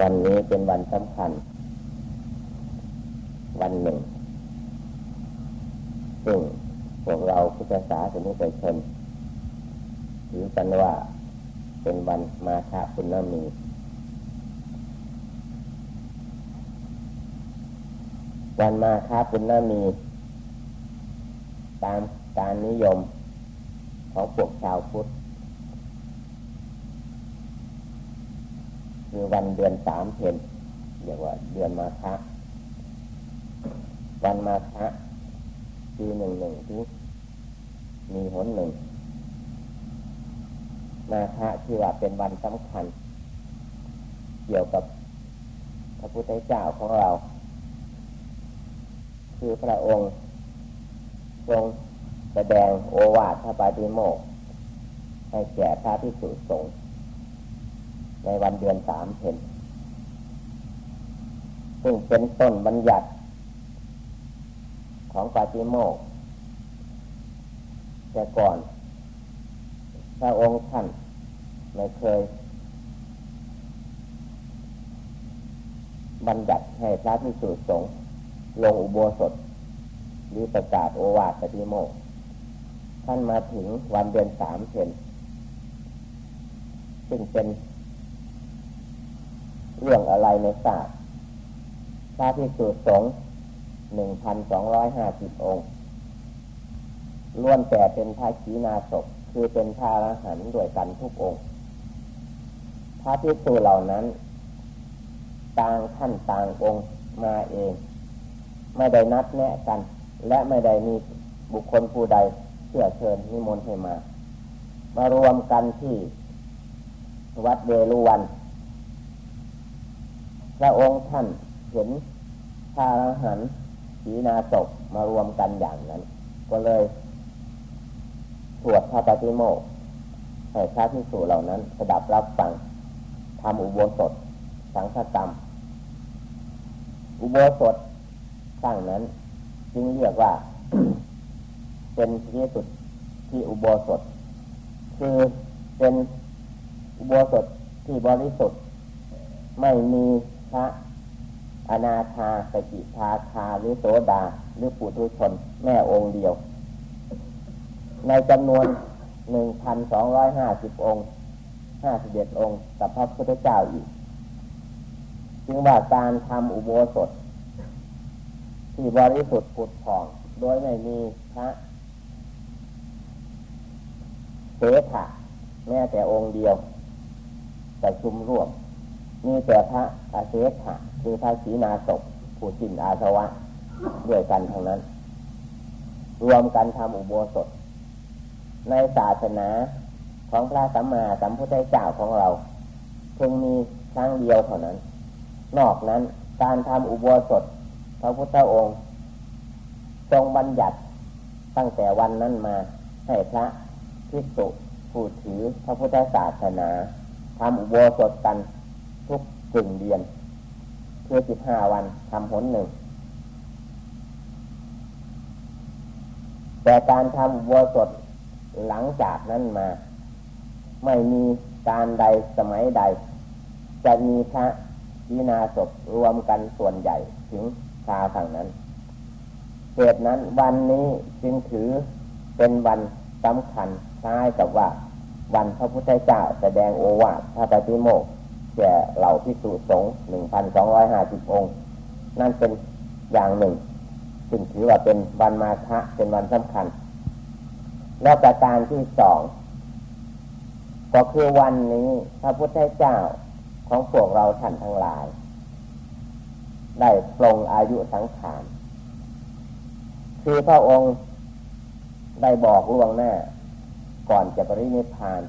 วันนี้เป็นวันสำคัญ วันหนึ่ง ซึ่งพวกเราพุทธศาสนิกชนถือกันว่าเป็นวันมาฆะปุณณมีวันมาฆะปุณณมี ตามการนิยมของพวกชาวพุทธ คือวันเดือนสามเพนเรียกว่า เดือนมาฆะวันมาฆะปีหนึ่งหนึ่งที่มีหนหนึ่ง มาฆะที่ว่าเป็นวันสำคัญ เกี่ยวกับพระพุทธเจ้าของเรา คือพระองค์ทรงแสดงโอวาทพระปาฏิโมกข์ให้แก่พระพิสุสงฆ์ ในวันเดือนสามเพนซึ่งเป็นต้นบัญญัติของปาฏิโมกแต่ก่อน พระองค์ท่านไม่เคย บัญญัติให้พระพิสุสงฆ์ลงอุโบสถ หรือประกาศโอวาทปฏิโมกท่านมาถึงวันเดือนสามเพนซึ่งเป็น เรื่องอะไรในศาสตร์พระพิสุสงฆ์หนึ่งพันสองร้อยห้าสิบองค์ล้วนแต่เป็นพระขีณาศพคือเป็นพระอรหันต์ด้วยกันทุกองค์พระพิสุเหล่านั้น ต่างท่านต่างองค์มาเอง ไม่ได้นัดแนะกัน และไม่ได้มีบุคคลผู้ใดเชื่อเชิญนิมนต์ให้มา มารวมกันที่วัดเวรุวัน พระองค์ท่านเห็นพระอรหันต์ศีนาศพมารวมกันอย่างนั้น ก็เลยสวดพระปฏิโมกให้พระที่สู่เหล่านั้นสดับรับฟังทำอุโบสถ สังฆกรรม อุโบสถสร้างนั้น จึงเรียกว่า เป็นที่สุดที่อุโบสถ คือเป็นอุโบสถที่บริสุทธิ์ไม่มี พระอนาคาสกิทาคาหรือโสดา หรือปุถุชน แม่องค์เดียว ในจำนวนหนึ่งพันสองร้อยห้าสิบองค์ห้าสิบเอ็ดองค์กับพระพุทธเจ้าอีก จึงว่าการทำอุโบสถ ที่บริสุทธิ์ผุดผ่อง โดยไม่มีพระเสถะแม้แต่องค์เดียวแต่ชุมร่วม มีแต่พระอาเสขะคือพระศีนาศพผู้สิ้นอาสวะด้วยกันทั้งนั้น รวมกันทำอุโบสถ ในศาสนาของพระสัมมาสัมพุทธเจ้าของเราเพงมีครั้งเดียวเท่านั้น นอกนั้นการทำอุโบสถ พระพุทธองค์ ทรงบัญญัติตั้งแต่วันนั้นมาให้พระภิกษุผู้ถือพระพุทธศาสนาทำอุโบสถกัน กึ่งเดือนคือสิบห้าวันทำผลหนึ่ง แต่การทำอุโบสถหลังจากนั้นมา ไม่มีการใดสมัยใด จะมีพระวินาศพรวมกันส่วนใหญ่ถึงชาฝั่งนั้นเหตุนั้นวันนี้จึงถือเป็นวันสำคัญคล้ายกับว่า วันพระพุทธเจ้าแสดงโอวาทพระปฏิโมกข์ แก่เหล่าพิสุสงฆ์หนึ่งพันสองร้อยห้าสิบองค์ นั่นเป็นอย่างหนึ่งซึ่งถือว่าเป็นวันมาฆะเป็นวันสำคัญ และประการที่สองก็คือวันนี้พระพุทธเจ้าของพวกเราท่านทั้งหลาย ได้ปรงอายุสังขารคือพระองค์ได้บอกล่วงหน้า ก่อนจะปรินิพพาน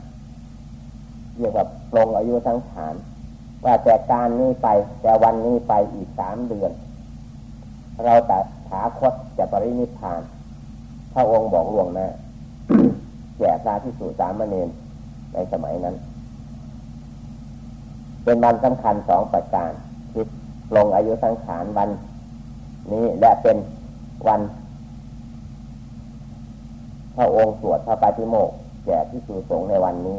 เรียกว่าปรงอายุสังขาร ว่าแต่การนี้ไปแต่วันนี้ไปอีกสามเดือน เราแต่ถาคตจะปรินิพานพระองค์บอกหลวงน้าแก่พระที่สู่สามเณรในสมัยนั้น เป็นวันสำคัญสองประการคือลงอายุสังขารวันนี้และเป็นวันพระองค์สวดพระปฏิโมกข์แก่ที่สู่สงในวันนี้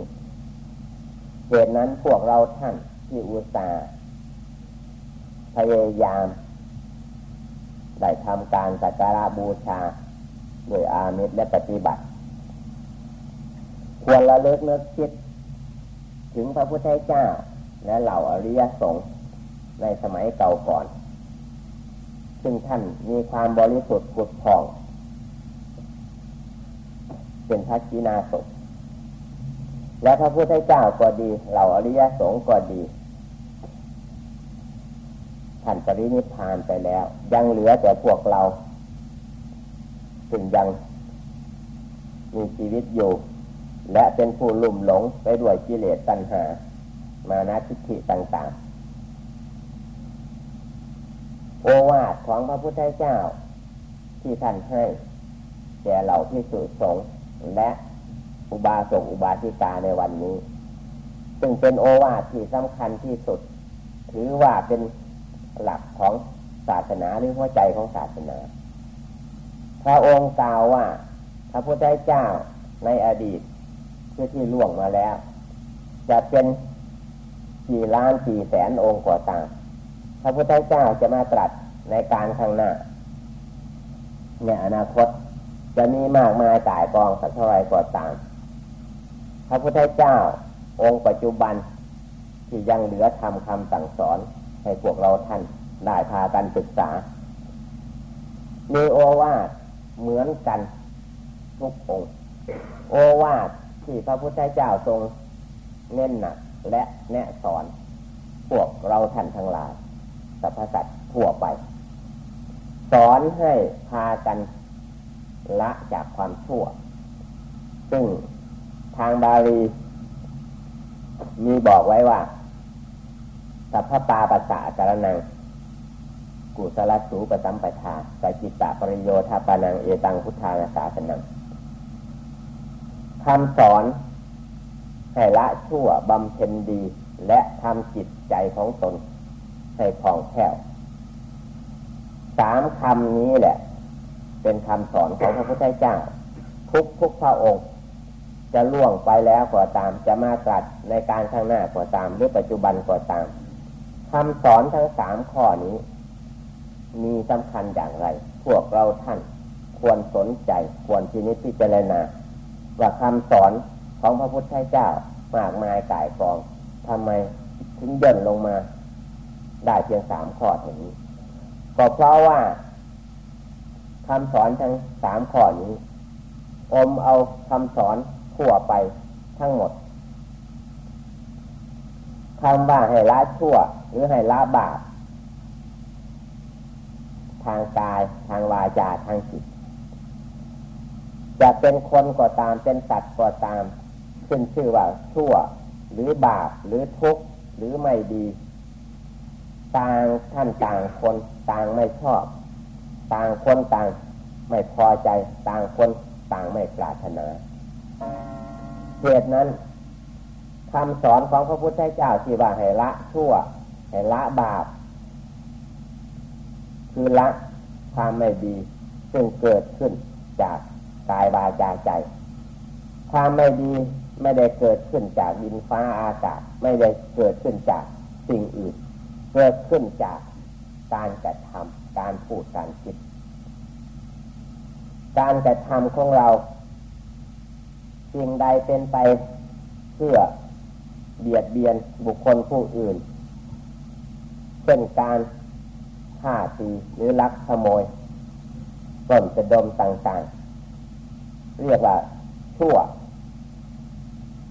เหตุนั้นพวกเราท่าน ที่อุตส่าห์พยายามได้ทำการสักการะบูชาโดยอามิตรและปฏิบัติ ควรละเลิกเลิกคิด ถึงพระพุทธเจ้า และเหล่าอริยสงฆ์ในสมัยเก่าก่อน ซึ่งท่านมีความบริสุทธิ์ผุดผ่อง เป็นพระชีนาศและพระพุทธเจ้าก็ดี เหล่าอริยสงฆ์ก็ดี ท่านปรินิพานไปแล้ว ยังเหลือแต่พวกเราซึ่งยังมีชีวิตอยู่ และเป็นผู้ลุ่มหลงไปด้วยกิเลสตัณหา มานะทิฏฐิต่างๆ โอวาทของพระพุทธเจ้า ที่ท่านให้แก่เหล่าพิสุสงและอุบาสกอุบาสิกาในวันนี้ ซึ่งเป็นโอวาทที่สำคัญที่สุด ถือว่าเป็น หลักของศาสนาหรือหัวใจของศาสนา พระองค์กล่าวว่า พระพุทธเจ้าในอดีตคือที่ล่วงมาแล้ว จะเป็นกี่ล้านกี่แสนองค์กว่าตามพระพุทธเจ้าจะมาตรัสในการข้างหน้าในอนาคตจะมีมากมายตายกองสักเท่าไรกว่าตาม พระพุทธเจ้าองค์ปัจจุบันที่ยังเหลือทำคำสั่งสอน ให้พวกเราท่านได้พากันศึกษามีโอวาทเหมือนกันทุกองโอวาทที่พระพุทธเจ้าทรงเน้นหนักและแนะสอน พวกเราท่านทั้งหลายสรรพสัตว์ทั่วไป สอนให้พากันละจากความชั่ว ซึ่งทางบาลีมีบอกไว้ว่า สัพพปาปัสสะการนัง กุศลสูปสัมปทาสจิตตปริโยธาปานังเอตังพุทธานาสาสนังคำสอนให้ละชั่วบำเพ็ญดี และทำจิตใจของตน ให้ผ่องแผ้วสามคำนี้แหละ เป็นคำสอนของพระพุทธเจ้า ทุกทุกพระองค์ จะล่วงไปแล้วก็ตามจะมาตรัสในการข้างหน้าก็ตามหรือปัจจุบันก็ตาม คำสอนทั้งสามข้อนี้ มีสำคัญอย่างไร พวกเราท่านควรสนใจ ควรที่นิพพิจารณาว่าคำสอนของพระพุทธเจ้ามากมายกายกองทำไมถึงเดินลงมา ได้เพียงสามข้อเท่านี้ ก็เพราะว่าคำสอนทั้งสามข้อนี้ อมเอาคำสอนทั่วไปทั้งหมด คำว่าให้ละชั่ว หรือให้ละบาปทางกายทางวาจาทางจิต จะเป็นคนก็ตามเป็นสัตว์ก็ตามขึ้นชื่อว่าชั่ว หรือบาปหรือทุกข์หรือไม่ดี ต่างท่านต่างคนต่างไม่ชอบ ต่างคนต่างไม่พอใจ ต่างคนต่างไม่ปรารถนาเหตุนั้น คำสอนของพระพุทธเจ้าที่ว่าให้ละชั่วให้ละบาป คือละความไม่ดี ซึ่งเกิดขึ้นจากกายวาจาใจ ความไม่ดีไม่ได้เกิดขึ้นจากดินฟ้าอากาศ ไม่ได้เกิดขึ้นจากสิ่งอื่น เกิดขึ้นจากการกระทำการพูดการคิด การกระทำของเราสิ่งใดเป็นไปเพื่อ เบียดเบียนบุคคลผู้อื่น เช่นการฆ่าตีหรือลักขโมยต้นจะดมต่างๆ เรียกว่าชั่ว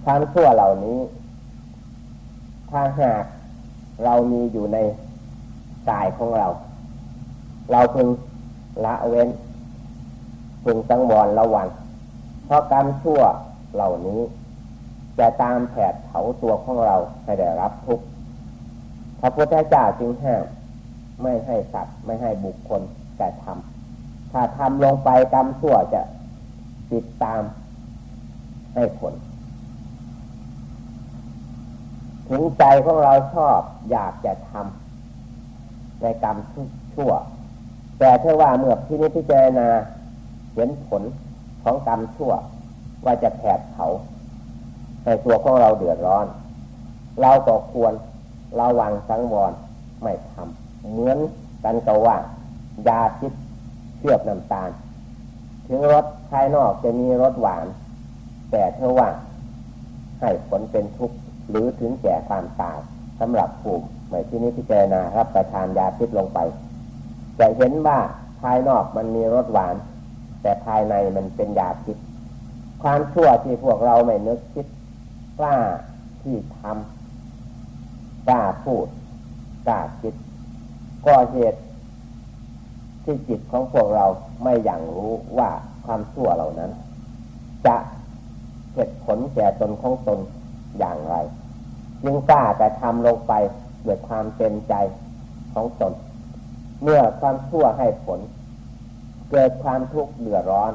ความชั่วเหล่านี้ ถ้าหากเรามีอยู่ในกายของเรา เราพึงละเว้นพึงสังวรระวังเพราะกรรมชั่วเหล่านี้ จะตามแผดเผาตัวของเราให้ได้รับทุกข์พระพุทธเจ้าจึงห้ามไม่ให้สัตว์ไม่ให้บุคคลแต่ทำถ้าทำลงไปกรรมชั่วจะติดตามให้ผลถึงใจของเราชอบอยากจะทำในกรรมชั่ว แต่ถ้าว่าเมื่อพินิจพิจารณาเห็นผลของกรรมชั่ว ว่าจะแผดเผา ให้ตัวของเราเดือดร้อน เราก็ควรระวังสังวรไม่ทำเหมือนกันกับว่ายาพิษเชื่อมน้ำตาล ถึงรสภายนอกจะมีรสหวาน แต่เท่าว่าให้ผลเป็นทุกข์หรือถึงแก่ความตายสำหรับผู้หมายที่นี้พิจารณารับประทานยาพิษลงไปจะเห็นว่าภายนอกมันมีรสหวาน แต่ภายในมันเป็นยาพิษความชั่วที่พวกเราไม่นึกคิด กล้าที่ทำกล้าพูดกล้าคิดก็เหตุที่จิตของพวกเราไม่อย่างรู้ว่าความชั่วเหล่านั้น จะเหตุผลแก่ตนของตนอย่างไรจึงกล้าแต่ทำลงไปด้วยความเต็มใจของตน เมื่อความชั่วให้ผล เกิดความทุกข์เดือดร้อน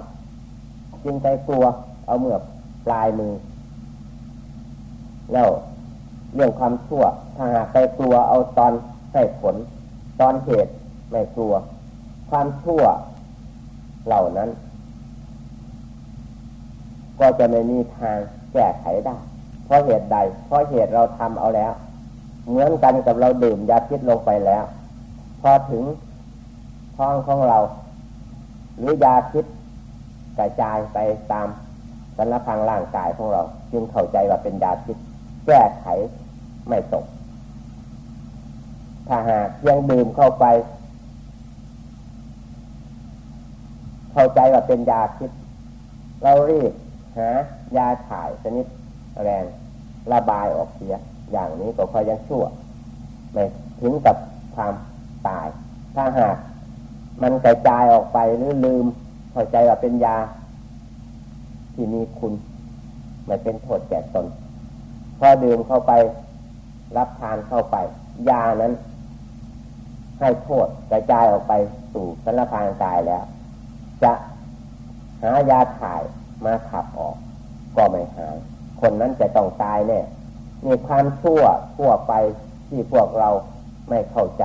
จึงไปกลัวเอาเมื่อปลายมือ แล้วเรื่องความชั่วถ้าหากไปกลัวเอาตอนให้ผล ตอนเหตุไม่กลัว ความชั่วเหล่านั้น ก็จะไม่มีทางแก้ไขได้ เพราะเหตุใด เพราะเหตุเราทำเอาแล้ว เหมือนกันกับเราดื่มยาพิษลงไปแล้ว พอถึงท้องของเรา หรือยาพิษกระจายไปตามสารพังร่างกายของเรา จึงเข้าใจว่าเป็นยาพิษ แก้ไขไม่ตก ถ้าหากยังดื่มเข้าไป เข้าใจว่าเป็นยาพิษเรารีบหายาถ่ายชนิดแรงระบายออกเสีย อย่างนี้ก็พอยังชั่วไม่ถึงกับความตาย ถ้าหากมันกระจายออกไปหรือลืมเข้าใจว่าเป็นยา ที่มีคุณ ไม่เป็นโทษแก่ตน อดื่มเข้าไป รับทานเข้าไป ยานั้น ให้โทษกระจายออกไปสู่สารพางกายแล้ว จะหายาถ่ายมาขับออก ก็ไม่หาย คนนั้นจะต้องตายแน่มีความชั่วทั่วไปที่พวกเราไม่เข้าใจ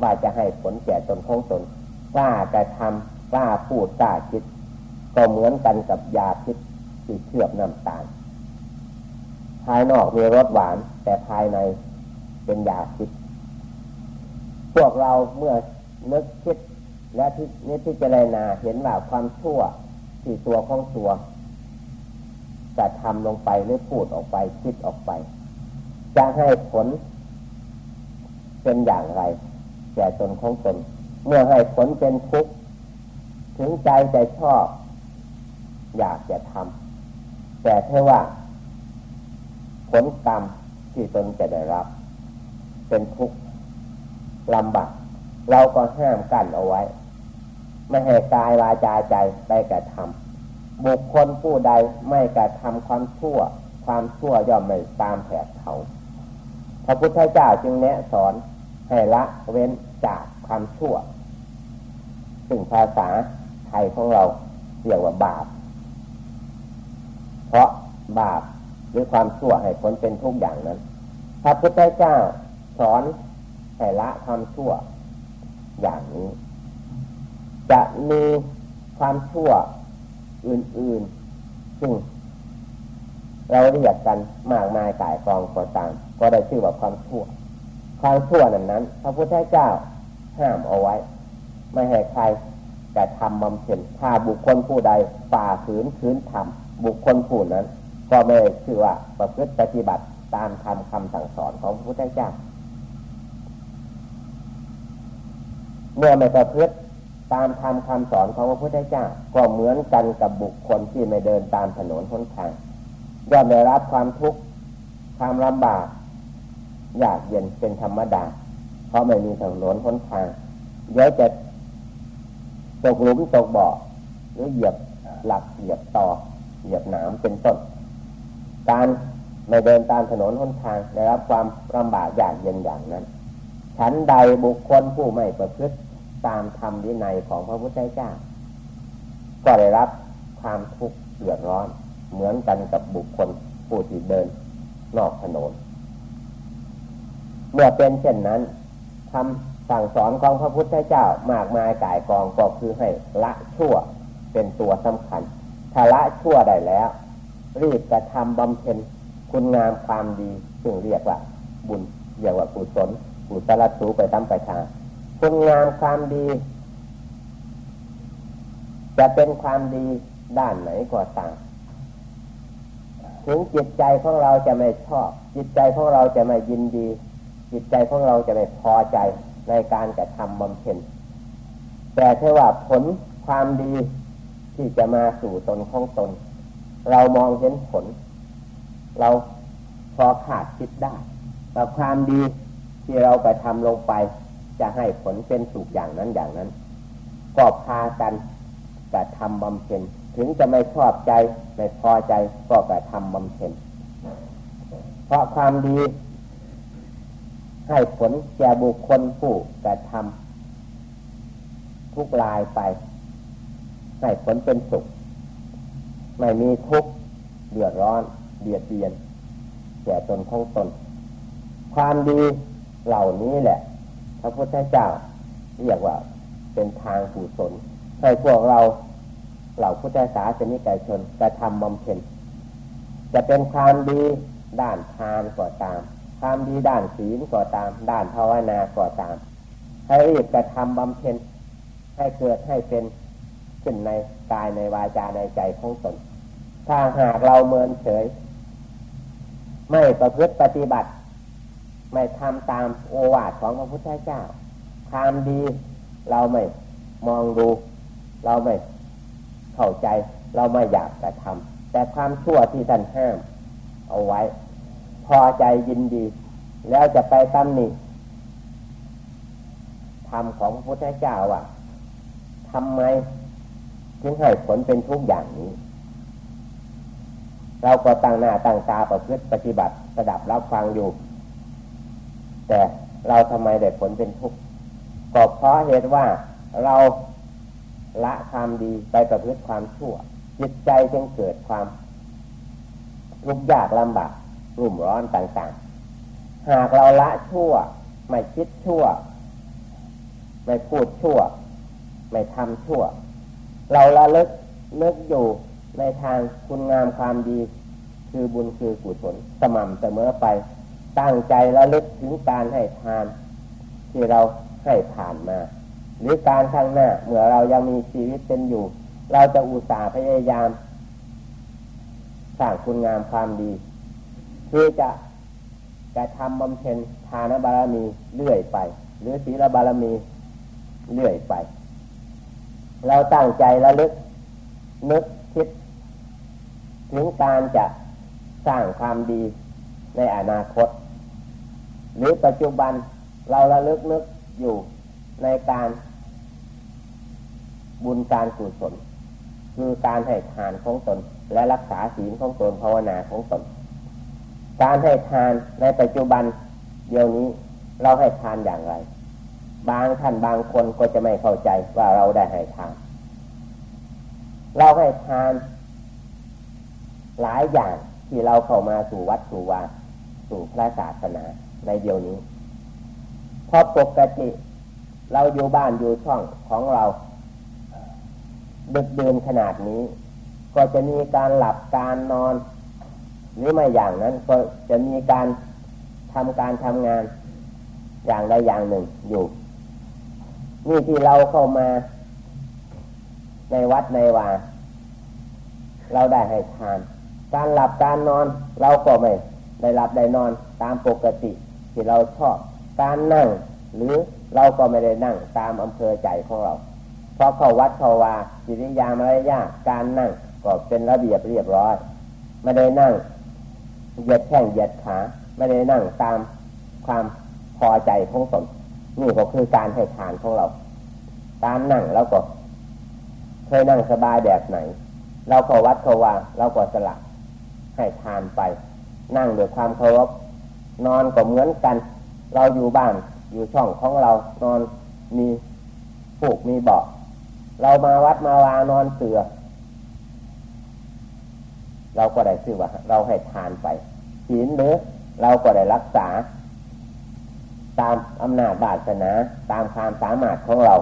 ว่าจะให้ผลแก่ตนของตนกล้าจะทำกล้าพูดกล้าคิด ก็เหมือนกันกับยาพิษที่เชือบน้ำตาล ภายนอกมีรสหวาน แต่ภายในเป็นยาพิษพวกเราเมื่อนึกคิดและที่นิพจารณาเห็นว่าความชั่วที่ตัวของตัวจะทำลงไปหรือพูดออกไปคิดออกไป จะให้ผล เป็นอย่างไรแก่ตนของตนเมื่อให้ผลเป็นทุกข์ถึงใจใจชอบ อยากจะทำแต่เท่ว่า ผลกรรมที่ตนจะได้รับ เป็นทุกข์ลำบากเราก็ห้ามกั้นเอาไว้ ไม่ให้กายวาจาใจไปกระทำบุคคลผู้ใดไม่กระทำความชั่ว ความชั่วย่อมไม่ตามแผดเขาพระพุทธเจ้าจึงแนะสอนให้ละเว้นจากความชั่ว ซึ่งภาษาไทยของเราเรียกว่าบาป เพราะบาป หรือความชั่วให้ผลเป็นทุกอย่างนั้นพระพุทธเจ้าสอนให้ละความชั่ว อย่างนี้ จะมีความชั่วอื่นๆ ซึ่ง เราเรียกกันมากมายกายกองก็ตาม ก็ได้ชื่อว่าความชั่ว ความชั่วนั้นนั้นพระพุทธเจ้าห้ามเอาไว้ ไม่ให้ใครแต่ทำบำเพ็ญถ้าบุคคลผู้ใดฝ่าฝืนขืนทำบุคคลผู้นั้น ก็ไม่ชื่อว่าประพฤติปฏิบัติตามธรรมคำสั่งสอนของพระพุทธเจ้า เมื่อไม่ประพฤติตามธรรมคำสอนของพระพุทธเจ้า ก็เหมือนกันกับบุคคลที่ไม่เดินตามถนนหนทางย่อมได้รับความทุกข์ความลำบากยากเย็นเป็นธรรมดา เพราะไม่มีถนนหนทางเดี๋ยวจะตกหลุมตกบ่อหรือเหยียบหลักเหยียบต่อเหยียบหนามเป็นต้น การไม่เดินตามถนนหนทางได้รับความลำบากยากเย็นอย่างนั้น ฉันใดบุคคลผู้ไม่ประพฤติตามธรรมวินัยของพระพุทธเจ้า ก็ได้รับความทุกข์เดือดร้อน เหมือนกันกับบุคคลผู้ที่เดินนอกถนน เมื่อเป็นเช่นนั้นทำสั่งสอนของพระพุทธเจ้ามากมายกายกองก็คือให้ละชั่วเป็นตัวสำคัญถ้าละชั่วได้แล้ว รีบกระทำบำเพ็ญคุณงามความดีซึ่งเรียกว่า บุญเรียกว่ากุศลกุศลสูไปตามประชาคุณงามความดี จะเป็นความดีด้านไหนก็ตามถึงจิตใจของเราจะไม่ชอบ จิตใจของเราจะไม่ยินดี จิตใจของเราจะไม่พอใจในการกระทำบำเพ็ญแต่ถ้าว่าผลความดีที่จะมาสู่ตนของตน เรามองเห็นผล เราพอขาดคิดได้ว่ความดีที่เราไปทำลงไป จะให้ผลเป็นสุขอย่างนั้นอย่างนั้น ก็พากันกระทำบำเพ็ญถึงจะไม่ชอบใจไม่พอใจก็กระทำบำเพ็ญเพราะความดี ให้ผลแก่บุคคลผู้กระทำทุกลายไป ให้ผลเป็นสุข ไม่มีทุกข์เดือดร้อนเบียดเบียนแก่ตนของตน ความดีเหล่านี้แหละ พระพุทธเจ้าเรียกว่าเป็นทางกุศลให้พวกเราเหล่าพุทธศาสนิกชนกระทำบำเพ็ญจะเป็นความดีด้านทานก็ตาม ความดีด้านศีลก็ตาม ด้านภาวนาก็ตาม ให้รีบกระทำบำเพ็ญให้เกิดให้เป็นขึ้นในกายในวาจาในใจของตน ถ้าหากเราเมินเฉย ไม่ประพฤติปฏิบัติ ไม่ทำตามโอวาทของพระพุทธเจ้าความดีเราไม่มองดู เราไม่เข้าใจ เราไม่อยากจะทำแต่ความชั่วที่ท่านห้าม เอาไว้ พอใจยินดี แล้วจะไปตำหนิธรรมของพระพุทธเจ้าว่าทำไมถึงให้ผลเป็นทุกอย่างนี้ เราก็ตั้งหน้าตั้งตาประพฤติปฏิบัติสดับรับฟังอยู่ แต่เราทำไมได้ผลเป็นทุกข์ก็เพราะเหตุว่าเราละความดีไปประพฤติความชั่ว จิตใจจึงเกิดความทุกข์ยากลำบากรุ่มร้อนต่างๆ หากเราละชั่ว ไม่คิดชั่ว ไม่พูดชั่ว ไม่ทำชั่ว เราละลึกนึกอยู่ ในทางคุณงามความดี คือบุญคือกุศลสม่ำเสมอไป ตั้งใจละลึกถึงการให้ทาน ที่เราให้ผ่านมา หรือการข้างหน้าเมื่อเรายังมีชีวิตเป็นอยู่ เราจะอุตส่าห์พยายามสร้างคุณงามความดี คือจะจะทำบำเพ็ญทานบารมีเรื่อยไป หรือศีลบารมีเรื่อยไป เราตั้งใจระลึกนึก ถึงการจะสร้างความดีในอนาคต หรือปัจจุบันเราระลึกนึกอยู่ในการบุญการกุศลคือการให้ทานของตน และรักษาศีลของตนภาวนาของตน การให้ทานในปัจจุบัน เดี๋ยวนี้เราให้ทานอย่างไร บางท่านบางคนก็จะไม่เข้าใจว่าเราได้ให้ทาน เราให้ทาน หลายอย่างที่เราเข้ามาสู่วัดสู่วาสู่พระศาสนาในเดียวนี้เพราะปกติ เราอยู่บ้านอยู่ช่องของเราดึกเดินขนาดนี้ ก็จะมีการหลับการนอน หรือไม่อย่างนั้นก็จะมีการทำการทำงานอย่างใดอย่างหนึ่งอยู่นี่ที่เราเข้ามาในวัดในวาเราได้ให้ทาน การหลับการนอนเราก็ไม่ได้หลับได้นอนตามปกติ ที่เราชอบการนั่ง หรือเราก็ไม่ได้นั่งตามอำเภอใจของเราพอเข้าวัดเข้าวาจิริยามารยาการนั่งก็เป็นระเบียบเรียบร้อยไม่ได้นั่งเหยียดแข้งเหยียดขาไม่ได้นั่งตามความพอใจของตนนี่ก็คือการให้ทานของเราการนั่งแล้วก็เคยนั่งสบายแบบไหน เราเข้าวัดเข้าวาเราก็สละ ให้ทานไป นั่งด้วยความเคารพนอนก็เหมือนกัน เราอยู่บ้านอยู่ช่องของเรานอนมีผูกมีเบาะเรามาวัดมาวานอนเสือ เราก็ได้ชื่อว่า เราให้ทานไปศีลหรือเราก็ได้รักษา ตามอำนาจบาสนา ตามความสามารถของเรา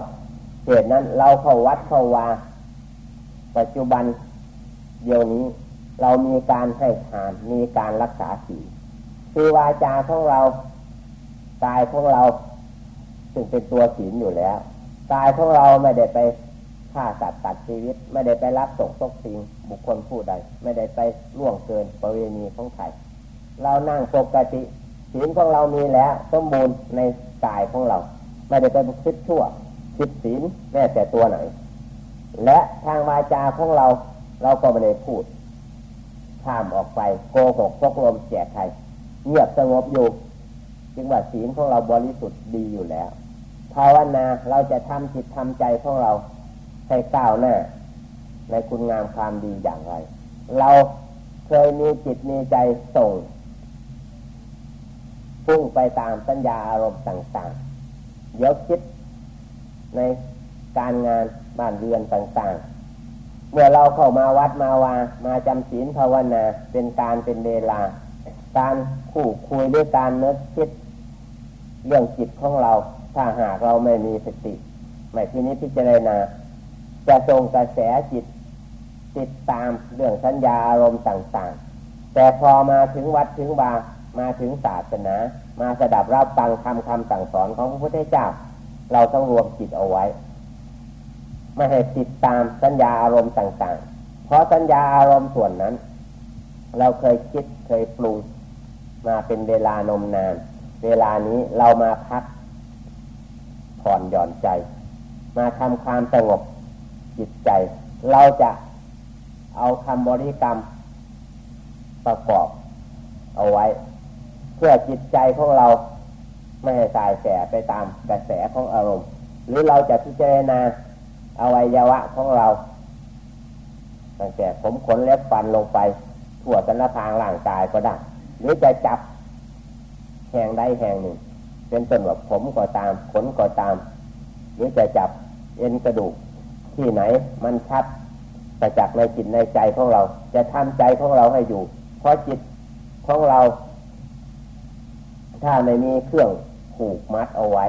เหตุนั้นเราเข้าวัดเข้าวาปัจจุบันเดี๋ยวนี้ เรามีการให้ทานมีการรักษาศีลคือวาจาของเรากายของเราซึ่งเป็นตัวศีลอยู่แล้วกายของเราไม่ได้ไปฆ่าสัตว์ตัดชีวิต ไม่ได้ไปรับส่งซกสิงบุคคลผู้ใด ไม่ได้ไปล่วงเกินประเวณีของใครเรานั่งปกติศีลของเรามีแล้วสมบูรณ์ในกายของเรา ไม่ได้ไปคิดชั่วคิดศีลแม้แต่ตัวไหน และทางวาจาของเราเราก็ไม่ได้พูด ข้ามออกไปโกหกพกลมแจกใครเงียบสงบอยู่จึงว่าศีลของเราบริสุทธิ์ดีอยู่แล้วภาวนาเราจะทำจิตทำใจของเราให้ก้าวหน้า ในคุณงามความดีอย่างไร เราเคยมีจิตมีใจส่งพุ่งไปตามสัญญาอารมณ์ต่างๆ เดี๋ยวคิดในการงานบ้านเรือนต่างๆ เมื่อเราเข้ามาวัดมาวามาจำศีลภาวนาเป็นการเป็นเวลา การคู่คุยด้วยการนึกคิดเรื่องจิตของเรา ถ้าหากเราไม่มีสติไม่ทีนี้พิจารณาจะทรงกระแสจิต ติดตามเรื่องสัญญาอารมณ์ต่างๆ แต่พอมาถึงวัดถึงบามาถึงศาสนา มาสดับรับฟังคำคำสั่งสอนของพระพุทธเจ้า เราต้องรวมจิตเอาไว้ ไม่ให้ติดตามสัญญาอารมณ์ต่าง ๆ เพราะสัญญาอารมณ์ส่วนนั้น เราเคยคิดเคยปรุงมาเป็นเวลานมนาน เวลานี้เรามาพักผ่อนหย่อนใจ มาทำความสงบจิตใจ เราจะเอาคำบริกรรมประกอบเอาไว้ เพื่อจิตใจของเราไม่ให้สายแสไปตามกระแสของอารมณ์ หรือเราจะพิจารณา อวัยวะของเราตั้งแต่ผมขนเล็บฟันลงไป ทั่วสันทางร่างกายก็ได้ หรือจะจับแห่งใดแห่งหนึ่ง เป็นต้นแบบผมก็ตาม ขนก็ตาม หรือจะจับเอ็นกระดูกที่ไหนมันชัดประจักษ์ในจิตในใจของเรา จะทำใจของเราให้อยู่ เพราะจิตของเรา ถ้าไม่มีเครื่องผูกมัดเอาไว้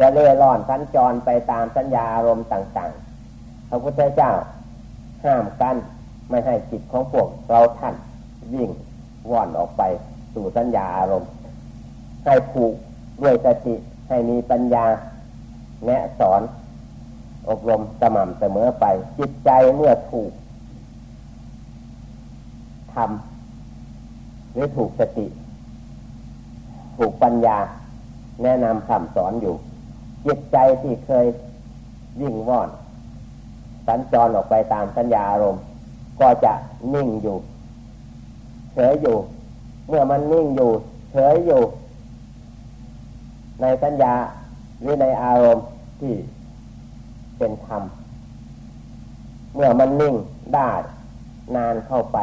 จะเล่ร่อนสัญจรไปตามสัญญาอารมณ์ต่างๆ พระพุทธเจ้าห้ามกันไม่ให้จิตของพวกเราท่านวิ่งว่อนออกไปสู่สัญญาอารมณ์ ให้ผูกด้วยสติให้มีปัญญาแนะสอน อบรมสม่ำเสมอไป จิตใจเมื่อถูกทำหรือถูกสติ ถูกปัญญา แนะนำคำสอนอยู่ จิตใจที่เคยวิ่งว่อน สัญจรออกไปตามสัญญาอารมณ์ ก็จะนิ่งอยู่ เฉยอยู่ เมื่อมันนิ่งอยู่ เฉยอยู่ ในสัญญาหรือในอารมณ์ที่เป็นธรรม เมื่อมันนิ่งได้นานเข้าไป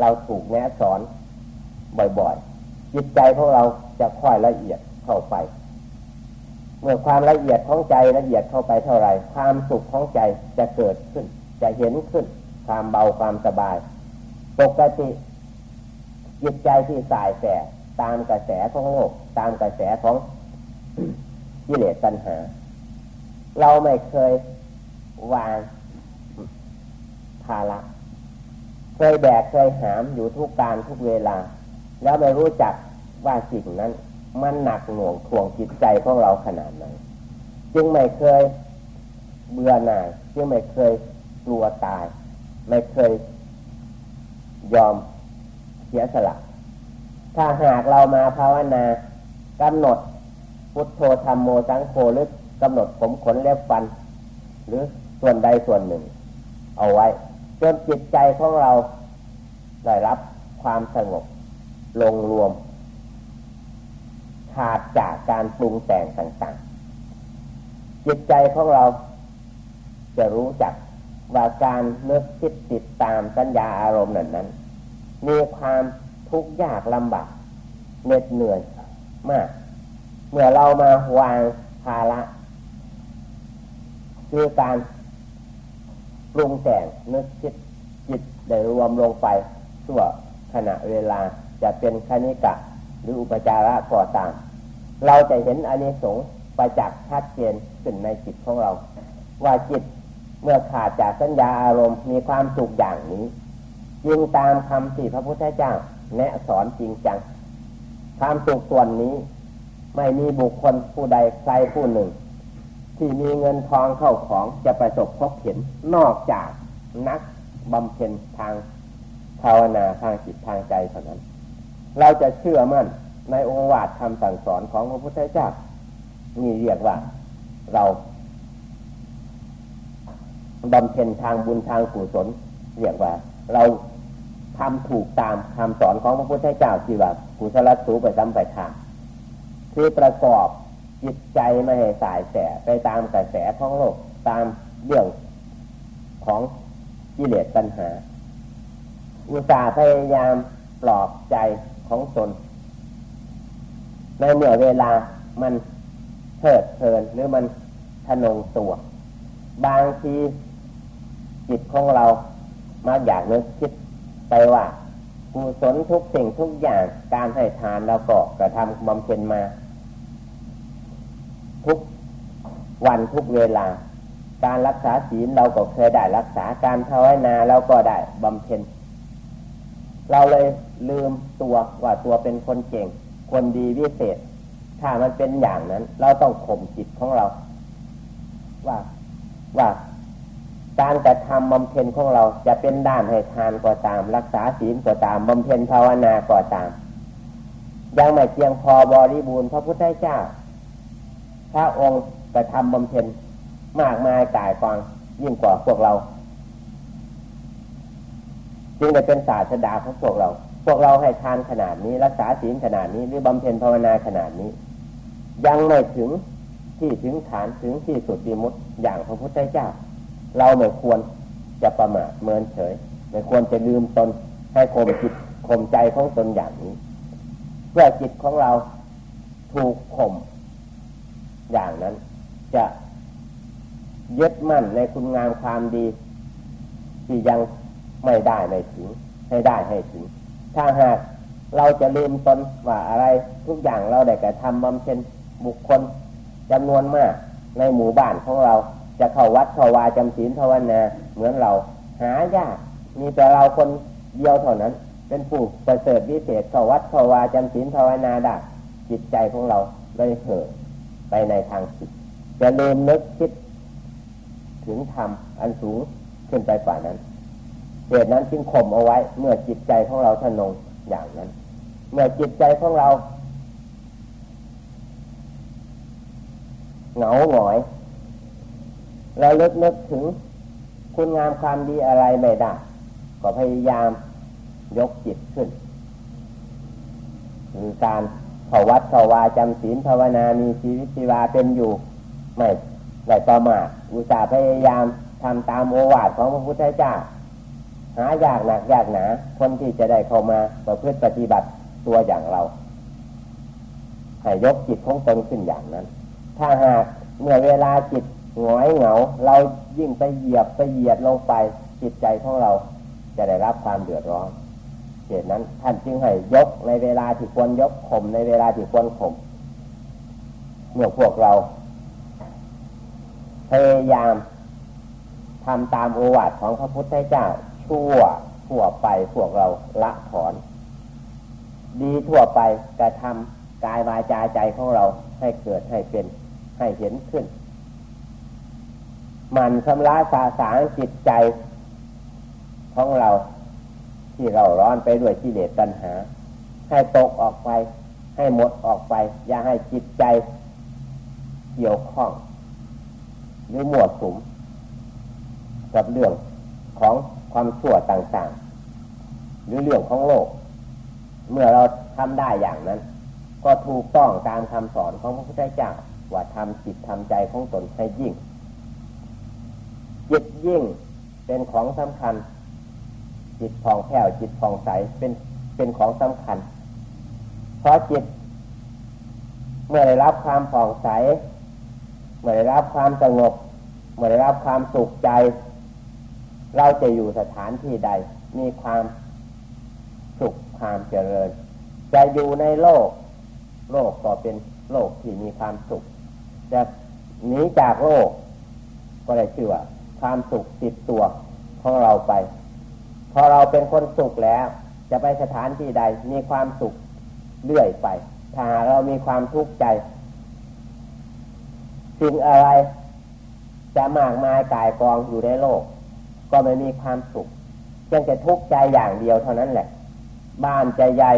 เราถูกแนะสอนบ่อยๆ จิตใจของเราจะค่อยละเอียดเข้าไป มื่อความละเอียดของใจละเอียดเข้าไปเท่าไรความสุขของใจจะเกิดขึ้น จะเห็นขึ้น ความเบาความสบาย ปกติจิตใจที่สายแสตามกระแสของโลก ตามกระแสของกิเลสตัณหา เราไม่เคยวางภาระเคยแบกเคยหามอยู่ทุกการทุกเวลา แล้วไม่รู้จักว่าสิ่งนั้น มันหนักหน่วงทวงจิตใจของเราขนาดไหนจึงไม่เคยเบื่อหน่าย จึงไม่เคยกลัวตาย ไม่เคยยอมเสียสละ ถ้าหากเรามาภาวนากำหนดพุทโธธรรมโมสังโฆหรือกำหนดผมขนเล็บฟัน หรือส่วนใดส่วนหนึ่ง เอาไว้ จนจิตใจของเราได้รับความสงบลงรวม ขาดจากการปรุงแต่งต่างๆ จิตใจของเราจะรู้จักว่าการนึกคิดติดตามสัญญาอารมณ์นั้นนั้นมีความทุกข์ยากลำบากเหน็ดเหนื่อยมาก เมื่อเรามาวางภาระคือการปรุงแต่งนึกคิดจิตได้รวมลงไปชั่วขณะเวลาจะเป็นคณิกะ หรืออุปจาระก่อตาม เราจะเห็นอเนกสงประจักษ์ชัดเจนขึ้นในจิตของเรา ว่าจิตเมื่อขาดจากสัญญาอารมณ์มีความสุขอย่างนี้ยิงตามคำที่พระพุทธเจ้าแนะสอนจริงจังความสุขส่วนนี้ ไม่มีบุคคลผู้ใดใครผู้หนึ่ง ที่มีเงินทองเข้าของจะประสบพบเห็นนอกจากนักบำเพ็ญทางภาวนาทางจิตทางใจเท่านั้น เราจะเชื่อมั่น ในโอวาทคำสั่งสอนของพระพุทธเจ้านี่เรียกว่า เราบำเพ็ญทางบุญทางกุศลเรียกว่า เราทำถูกตามคำสอนของพระพุทธเจ้าที่ว่ากุศลสูไปจำไปทางคือประกอบจิตใจไม่ให้สายแสไปตามกระแสของโลกตามเรื่องของกิเลสปัญหา อุตสาห์พยายามปลอบใจของตน ในเมื่อเวลามันเพิดเพลินหรือมันทนงตัว บางทีจิตของเรามาอยากนึกคิดไปว่ากุศลทุกสิ่งทุกอย่างการให้ทานแล้วก็กระทำบำเพ็ญมา ทุกวันทุกเวลา การรักษาศีลเราก็เคยได้รักษาการภาวนาเราก็ได้บำเพ็ญเราเลยลืมตัวว่าตัวเป็นคนเก่ง คนดีวิเศษ ถ้ามันเป็นอย่างนั้น เราต้องข่มจิตของเรา ว่าว่าการกระทำบำเพ็ญของเราจะเป็นด้านให้ทานก็ตาม รักษาศีลก็ตามบำเพ็ญภาวนาก็ตาม ยังไม่เพียงพอบริบูรณ์พระพุทธเจ้า พระองค์กระทำบำเพ็ญมากมายกายกองยิ่งกว่าพวกเรา จึงได้เป็นศาสดาของพวกเรา พวกเราให้ทานขนาดนี้ รักษาศีลขนาดนี้ หรือบำเพ็ญภาวนาขนาดนี้ ยังไม่ถึงที่ถึงฐานถึงที่สุดดีมุตอย่างพระพุทธเจ้า เราไม่ควรจะประมาทเมินเฉยไม่ควรจะลืมตนให้ข่มจิตข่มใจของตนอย่างนี้ เพื่อจิตของเราถูกข่มอย่างนั้น จะยึดมั่นในคุณงามความดี ที่ยังไม่ได้ไม่ถึงให้ได้ให้ถึง ถ้าหากเราจะลืมตนว่าอะไรทุกอย่างเราได้กระทำบำเพ็ญบุคคลจำนวนมากในหมู่บ้านของเราจะเข้าวัดเข้าวาจำศีลภาวนาเหมือนเรา หายากมีแต่เราคนเดียวเท่านั้น เป็นผู้ประเสริฐวิเศษเข้าวัดเข้าวาจำศีลภาวนาได้จิตใจของเราเลยเหิไปในทางจิตจะลืมนึกคิด ถึงธรรมอันสูงขึ้นไปกว่านั้น เหตุนั้นจึงข่มเอาไว้ เมื่อจิตใจของเราทนงอย่างนั้น เมื่อจิตใจของเราเหงาหงอยเราเลิกนึกถึงคุณงามความดีอะไรไม่ได้ ก็พยายามยกจิตขึ้นมีการเขวัดเขาวาจำศีลภาวนา มีชีวิตชีวาเป็นอยู่ ไม่ได้ต่อมาอุตส่าห์พยายามทำตามโอวาทของพระพุทธเจ้า หายากหนักยากหนา คนที่จะได้เข้ามาประพฤติปฏิบัติตัวอย่างเรา ให้ยกจิตของตนขึ้นอย่างนั้น ถ้าหากเมื่อเวลาจิตหงอยเหงา เรายิ่งไปเหยียบไปเหยียดลงไป จิตใจของเราจะได้รับความเดือดร้อนเหตุนั้นท่านจึงให้ยกในเวลาที่ควรยกข่มในเวลาที่ควรข่มเมื่อพวกเรา พยายามทำตามโอวาทของพระพุทธเจ้า ชั่วทั่วไปพวกเราละถอน ดีทั่วไปกระทำกายวาจาใจของเราให้เกิดให้เป็นให้เห็นขึ้น มันชำระสาสางจิตใจของเราที่เราร้อนไปด้วยกิเลสตัณหา ให้ตกออกไป ให้หมดออกไป อย่าให้จิตใจ เกี่ยวข้องหรือหมวดสุมกับเรื่องของ ความชั่วต่างๆ หรือเรื่องของโลก เมื่อเราทำได้อย่างนั้น ก็ถูกต้องตามคำสอนของพระพุทธเจ้าว่าทำจิตทำใจของตนให้ยิ่งจิตยิ่งเป็นของสำคัญ จิตผ่องแผ้วจิตผ่องใสเป็นเป็นของสำคัญ เพราะจิต เมื่อได้รับความผ่องใส เมื่อได้รับความสงบ เมื่อได้รับความสุขใจ เราจะอยู่สถานที่ใด มีความสุขความเจริญ จะอยู่ในโลก โลกก็เป็นโลกที่มีความสุขจะหนีจากโลก ก็ได้ชื่อว่าความสุขติดตัวของเราไป พอเราเป็นคนสุขแล้ว จะไปสถานที่ใด มีความสุขเรื่อยไป ถ้าเรามีความทุกข์ใจ สิ่งอะไร จะมากมายกายกองอยู่ในโลก ก็ไม่มีความสุขยังจะทุกข์ใจอย่างเดียวเท่านั้นแหละ บ้านจะใหญ่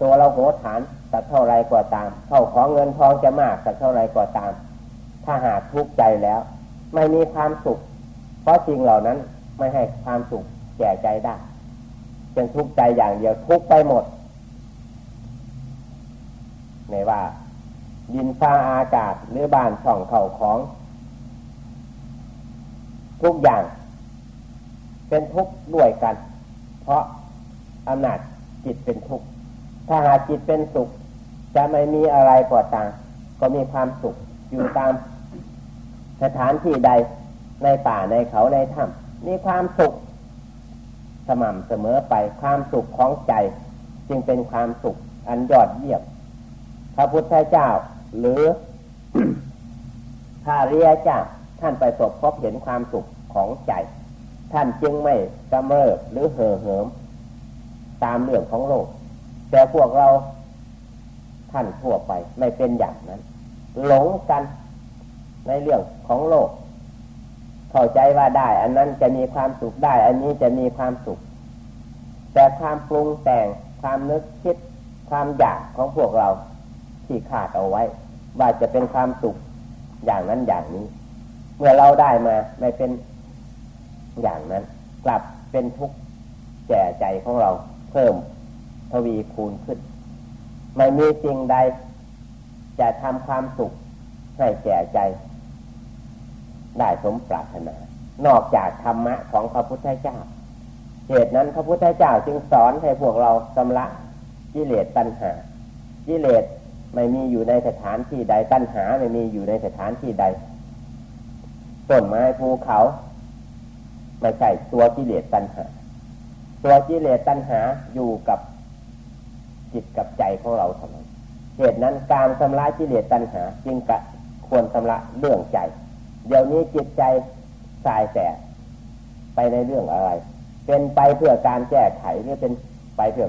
ตัวเราโหฐานสักเท่าไรก็ตาม เข้าของเงินทองจะมากสักเท่าไรก็ตาม ถ้าหากทุกข์ใจแล้ว ไม่มีความสุข เพราะสิ่งเหล่านั้นไม่ให้ความสุขแก่ใจได้จึงทุกข์ใจอย่างเดียวทุกไปหมดไม่ว่า ดินฟ้าอากาศหรือบ้านช่องเข่าของ ทุกอย่าง เป็นทุกข์ด้วยกัน เพราะอำนาจจิตเป็นทุกข์ถ้าหากจิตเป็นสุข จะไม่มีอะไรก่อตามก็มีความสุขอยู่ตามสถานที่ใดในป่าในเขาในถ้ำมีความสุข สม่ำเสมอไปความสุขของใจ จึงเป็นความสุขอันยอดเยี่ยมพระพุทธเจ้า หรือพระเรียเจ้าท่านไปสบพบเห็นความสุขของใจ ท่านจึงไม่กำเริบหรือเห่อเหิม ตามเรื่องของโลก แต่พวกเราท่านทั่วไปไม่เป็นอย่างนั้น หลงกันในเรื่องของโลก เข้าใจว่าได้ อันนั้นจะมีความสุขได้ อันนี้จะมีความสุข แต่ความปรุงแต่งความนึกคิดความอยากของพวกเราที่ขาดเอาไว้ ว่าจะเป็นความสุขอย่างนั้นอย่างนี้ เมื่อเราได้มาไม่เป็น อย่างนั้น กลับเป็นทุกข์แก่ใจของเราเพิ่มทวีคูณขึ้น ไม่มีสิ่งใด จะทำความสุขให้แก่ใจ ได้สมปรารถนา นอกจากธรรมะของพระพุทธเจ้าเหตุนั้นพระพุทธเจ้าจึงสอนให้พวกเราสำละกิเลสตัณหากิเลสไม่มีอยู่ในสถานที่ใด ตัณหาไม่มีอยู่ในสถานที่ใดต้นไม้ภูเขา ไม่ใช่ตัวกิเลสตัณหา ตัวกิเลสตัณหาอยู่กับจิตกับใจของเราเท่านั้นเหตุนั้นการชำระกิเลสตัณหา จึงกะควรชำระเรื่องใจ เดี๋ยวนี้จิตใจสายแสไปในเรื่องอะไร เป็นไปเพื่อการแก้ไขหรือเป็นไปเพื่อ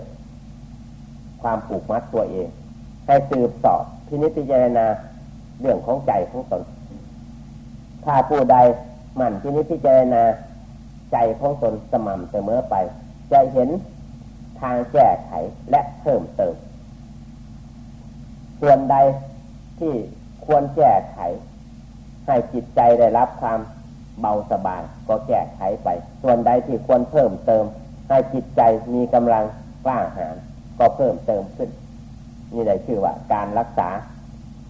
ความผูกมัดตัวเองให้สืบสอบพินิจพิจารณาเรื่องของใจของตนถ้าผู้ใดหมั่นพินิจพิจารณา ใจของตนสม่ำเสมอไป จะเห็นทางแก้ไขและเพิ่มเติม ส่วนใดที่ควรแก้ไข ให้จิตใจได้รับความเบาสบายก็แก้ไขไป ส่วนใดที่ควรเพิ่มเติม ให้จิตใจมีกำลังกล้าหาญก็เพิ่มเติมขึ้น นี่ได้ชื่อว่า การรักษา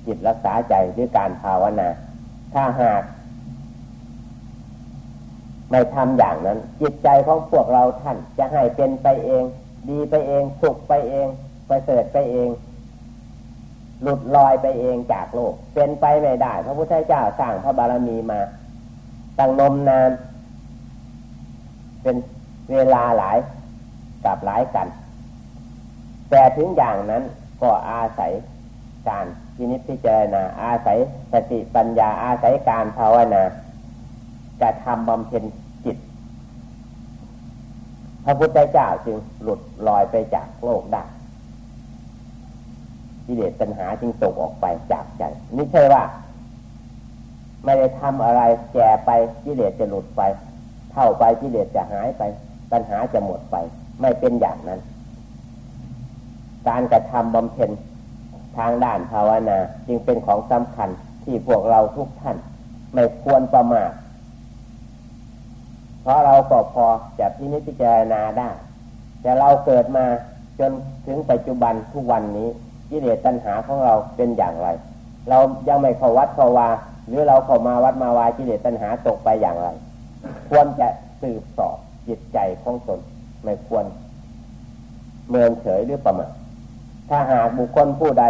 จิตรักษาใจด้วยการภาวนา ถ้าหาก ไม่ทำอย่างนั้น จิตใจของพวกเราท่านจะให้เป็นไปเอง ดีไปเองสุขไปเองไปเสดไปเอง หลุดลอยไปเองจากโลก เป็นไปไม่ได้ พระพุทธเจ้าสร้างพระบารมีมาตั้งนมนาน เป็นเวลาหลายกับหลายกัน แต่ถึงอย่างนั้นก็อาศัยการพินิจพิจารณาอาศัยสติปัญญาอาศัยการภาวนา จะทำบำเพ็ญจิต พระพุทธเจ้าจึงหลุดลอยไปจากโลกได้กิเลสปัญหาจึงตกออกไปจากใจนี่ใช่ว่า ไม่ได้ทำอะไรแก่ไปกิเลสจะหลุดไป เท่าไปกิเลสจะหายไป ปัญหาจะหมดไป ไม่เป็นอย่างนั้น การกระทำบำเพ็ญทางด้านภาวนาจึงเป็นของสำคัญที่พวกเราทุกท่าน ไม่ควรประมาท ราะเราก็พอจะพินิจพิจารณาได้ แต่เราเกิดมาจนถึงปัจจุบันทุกวันนี้กิเลสตัณหาของเราเป็นอย่างไร เรายังไม่เข้าวัดเข้าวา หรือเราเข้ามาวัดมาวากิเลสตัณหาตกไปอย่างไร ควรจะสืบสอบจิตใจของตนไม่ควรเมินเฉยหรือประมาทถ้าหากบุคคลผู้ใด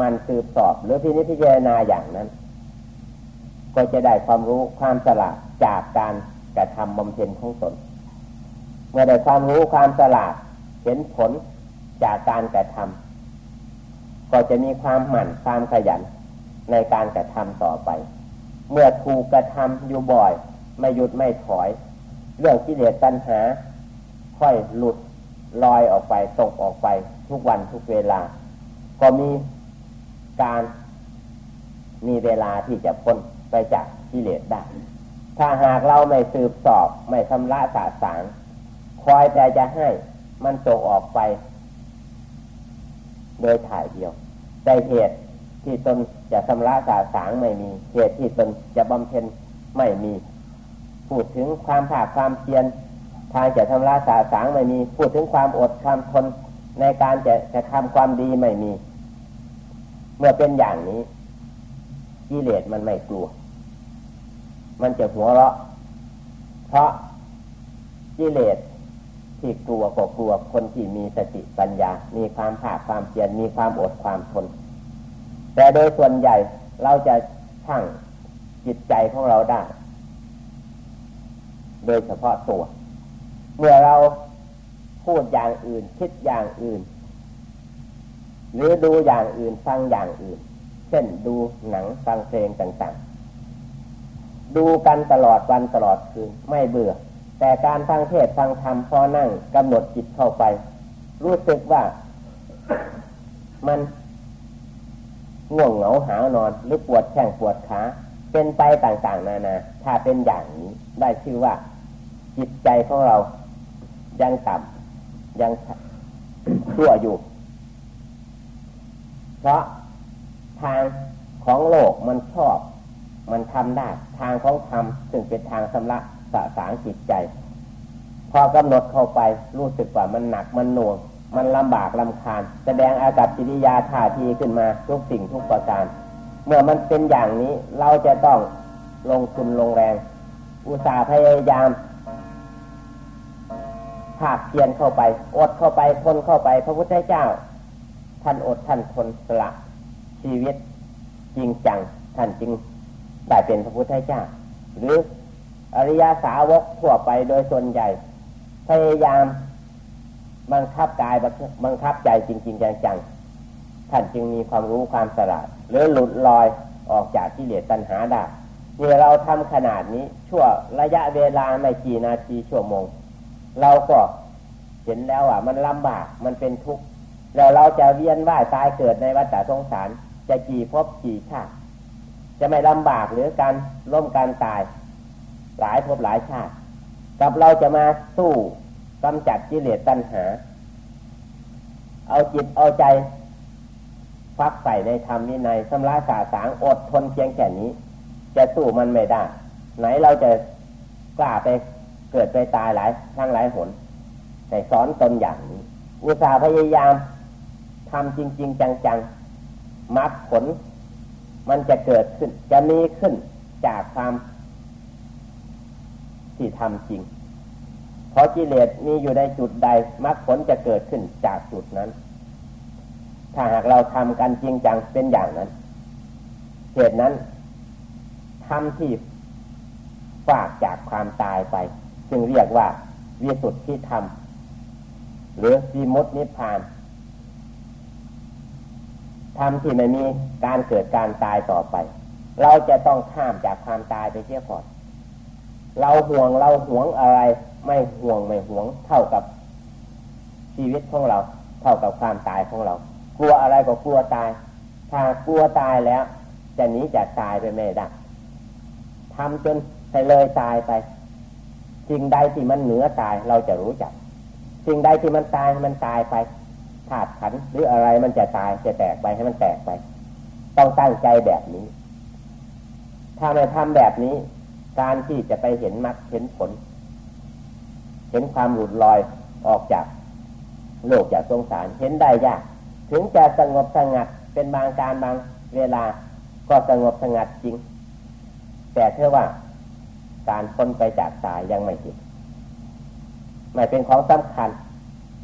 มันสืบสอบ หรือพินิจพิจารณาอย่างนั้น ก็จะได้ความรู้ความสลาดจากการ กระทำบำเพ็ญของตนเมื่อได้ความรู้ความสลาดเห็นผลจากการกระทำก็จะมีความหมั่นความขยันในการกระทำต่อไป เมื่อถูกกระทำอยู่บ่อย ไม่หยุดไม่ถอย เรื่องกิเลสตัณหา ค่อยหลุดลอยออกไปตกออกไปทุกวันทุกเวลา ก็มีการมีเวลาที่จะพ้นไปจากกิเลสได้ ถ้าหากเราไม่สืบสอบไม่ทำละสาสางคอยแต่จะให้มันตกออกไป โดยถ่ายเดียวแต่เหตุที่ตนจะชำระสาสางไม่มี เหตุที่ตนจะบำเพ็ญไม่มี พูดถึงความผาความเพียรทางจะทำลายสาสางไม่มี พูดถึงความอดความทนในการจะจะทำความดีไม่มี เมื่อเป็นอย่างนี้กิเลสมันไม่กลัว มันจะหัวเราะ เพราะกิเลสที่กลัวก็กลัวคนที่มีสติปัญญา มีความภาคความเพียรมีความอดความทน แต่โดยส่วนใหญ่เราจะชั่งจิตใจของเราได้ โดยเฉพาะตัว เมื่อเราพูดอย่างอื่น คิดอย่างอื่น หรือดูอย่างอื่นฟังอย่างอื่น เช่นดูหนังฟังเพลงต่างๆ ดูกันตลอดวันตลอดคืนไม่เบื่อ แต่การฟังเทศฟังธรรมพอนั่งกำหนดจิตเข้าไป รู้สึกว่ามันง่วงเหงาหานอน หรือปวดแข้งปวดขาเป็นไปต่างๆ นานา ถ้าเป็นอย่างนี้ได้ชื่อว่า จิตใจของเรายังต่ำยังชั่วอยู่ เพราะทางของโลกมันชอบ มันทำได้ ทางของธรรมซึ่งเป็นทางสำระสะสางจิตใจ พอกำหนดเข้าไปรู้สึกว่ามันหนักมันหน่วง มันลำบากลำคาญ แสดงอากับกิริยาท่าทีขึ้นมาทุกสิ่งทุกประการ เมื่อมันเป็นอย่างนี้เราจะต้องลงทุนลงแรง อุตสาห์พยายามภาคเพียนเข้าไป อดเข้าไปทนเข้าไป พระพุทธเจ้า ท่านอดท่านทนสละชีวิตจริงจัง ท่านจึง ได้เป็นพระพุทธเจ้า หรืออริยาสาวกทั่วไปโดยส่วนใหญ่ พยายามบังคับกายบังคับใจจริง ๆ จังๆท่านจึงมีความรู้ความสลาดหรือหลุดลอยออกจากที่เหลือตัณหาได้เมื่อเราทำขนาดนี้ชั่วระยะเวลาไม่กี่นาทีชั่วโมง เราก็เห็นแล้วอะ มันลำบากมันเป็นทุกข์แล้วเราจะเวียนว่ายตายเกิดในวัฏสงสาร จะกี่พบกี่ชาติ จะไม่ลำบากหรือการล้มการตาย หลายภพหลายชาติ กับเราจะมาสู้กำจัดกิเลสตัณหา เอาจิตเอาใจฟักใส่ในธรรมวินัยสำราสาสางอดทนเพียงแค่นี้ จะสู้มันไม่ได้ ไหนเราจะกล้าไปเกิดไปตายหลายทั้งหลายหนแต่สอนตนอย่างนี้อุตสาห์พยายามทำจริง ๆ จังๆมรรคผล มันจะเกิดขึ้น จะมีขึ้นจากความที่ทำจริง เพราะกิเลสมีอยู่ในจุดใดมรรคผลจะเกิดขึ้นจากจุดนั้น ถ้าหากเราทำกันจริงจังเป็นอย่างนั้น เหตุนั้นทำที่ฝากจากความตายไป จึงเรียกว่าวิสุทธิธรรม หรือวิมุตตินิพพาน ทำที่ไม่มีการเกิดการตายต่อไป เราจะต้องข้ามจากความตายไปเสียก่อนเราห่วงเราห่วงอะไร ไม่ห่วงไม่ห่วงเท่ากับชีวิตของเรา เท่ากับความตายของเรา กลัวอะไรก็กลัวตาย ถ้ากลัวตายแล้ว จะหนีจากตายไปไม่ได้ทำจนให้เลยตายไปสิ่งใดที่มันเหนือตายเราจะรู้จัก สิ่งใดที่มันตายมันตายไป ธาตุขันหรืออะไรมันจะตายจะแตกไปให้มันแตกไป ต้องตั้งใจแบบนี้ ถ้าไม่ทำแบบนี้ การที่จะไปเห็นมรรคเห็นผล เห็นความหลุดลอยออกจากโลกจากสงสารเห็นได้ยาก ถึงจะสงบสงัดเป็นบางการบางเวลาก็สงบสงัดจริง แต่เท่าว่าการพ้นไปจากตายยังไม่จริงไม่เป็นของสำคัญ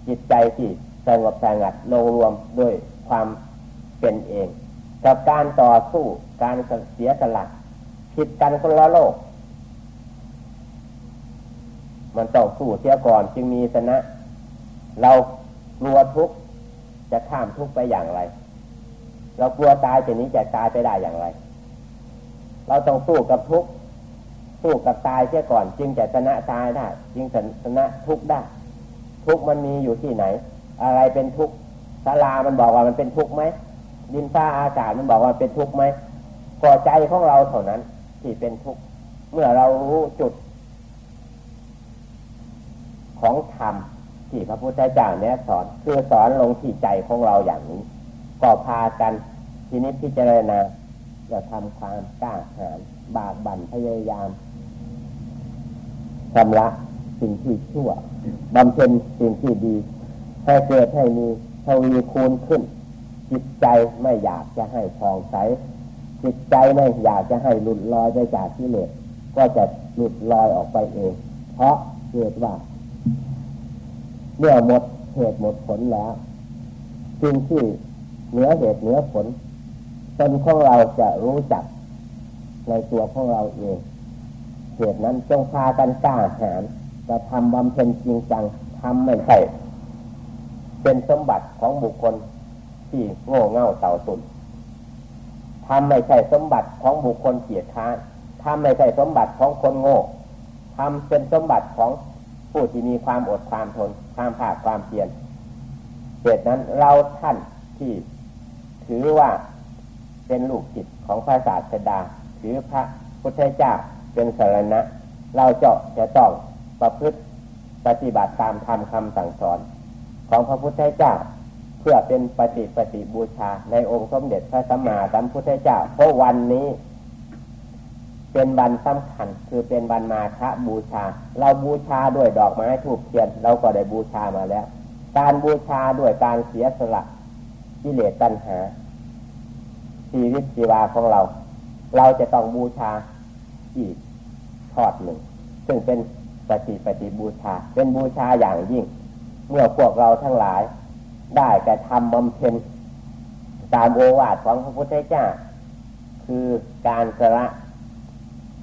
จิตใจที่ สงบสงัดลงรวมด้วยความเป็นเอง กับการต่อสู้การเสียสละผิดกันคนละโลก มันต้องสู้เสียก่อนจึงมีชนะ เรากลัวทุกข์จะข้ามทุกไปอย่างไร เรากลัวตายจะนี้จะตายไปได้อย่างไร เราต้องสู้กับทุกสู้กับตายเสียก่อน จึงจะชนะตายได้ จึงชนะทุกได้ ทุกมันมีอยู่ที่ไหน อะไรเป็นทุกศาลามันบอกว่ามันเป็นทุกข์ไหมดินฟ้าอากาศมันบอกว่าเป็นทุกข์ไหมก่อใจของเราเท่านั้น ที่เป็นทุกข์เมื่อเรารู้จุด ของธรรมที่พระพุทธเจ้าเนี่ยสอนคือสอนลงที่ใจของเราอย่างนี้ ก็พากันทีนี้พิจารณาจะทำความกล้าหาญบากบั่นพยายามชำระสิ่งที่ชั่วบำเพ็ญสิ่งที่ดี ให้เกิดให้มีทวีคูณขึ้น จิตใจไม่อยากจะให้ทองใสจิตใจไม่อยากจะให้หลุดลอยไปจากที่เหลสก็จะหลุดลอยออกไปเอง เพราะเกิดว่าเมื่อหมดเหตุหมดผลแล้วสิ่งที่เหนือเหตุเหนือผลตนของเราจะรู้จักในตัวของเราเองเหตุนั้นจงพากันกล้าหาญจะทำบำเพ็ญจริงจังทำไม่ใช่ เป็นสมบัติของบุคคลที่โง่เง่าเต่าตุ่นทำไม่ใช่สมบัติของบุคคลเกียรติค้านทำไม่ใช่สมบัติของคนโง่ทำเป็นสมบัติของผู้ที่มีความอดความทนความภาคความเพียรเหตุนั้นเราท่านที่ถือว่าเป็นลูกจิตของพระศาสดา ถือพระพุทธเจ้าเป็นสารณะ เราจะจะต้องประพฤติปฏิบัติตามธรรมคำสั่งสอน ของพระพุทธเจ้า เพื่อเป็นปฏิปฏิบูชาในองค์สมเด็จพระสัมมาสัมพุทธเจ้า เพราะวันนี้เป็นวันสำคัญคือเป็นวันมาฆบูชา เราบูชาด้วยดอกไม้ถูกเทียนเราก็ได้บูชามาแล้ว การบูชาด้วยการเสียสละกิเลสตัณหา ชีวิตชีวาของเรา เราจะต้องบูชาอีกทอดหนึ่ง ซึ่งเป็นปฏิปฏิบูชา เป็นบูชาอย่างยิ่ง เมื่อพวกเราทั้งหลาย ได้แต่ทำบำเพ็ญตามโอวาทของพระพุทธเจ้า คือการสละ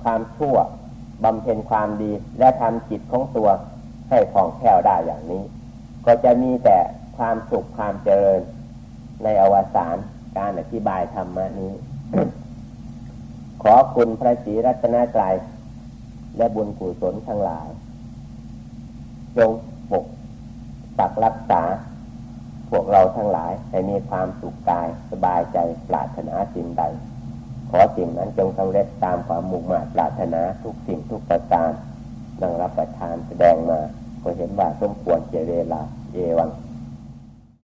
ความชั่วบำเพ็ญความดีและทำจิตของตัวให้ผ่องแผ้วได้อย่างนี้ ก็จะมีแต่ความสุขความเจริญ ในอวสานการอธิบายธรรมนี้ ขอคุณพระศรีรัตนตรัยและบุญกุศลทั้งหลายจง ปักรักษา พวกเราทั้งหลายให้มีความสุขกายสบายใจปรารถนาสิ่งใด ขอสิ่งนั้นจงสำเร็จตามความมุ่งมา่ปรารถนาทุกสิ่งทุกประการนั่งรับประทานแสดงมา ก็เห็นว่าสมควรเจเวลาเยวัง